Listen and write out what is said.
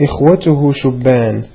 إخوته شبان.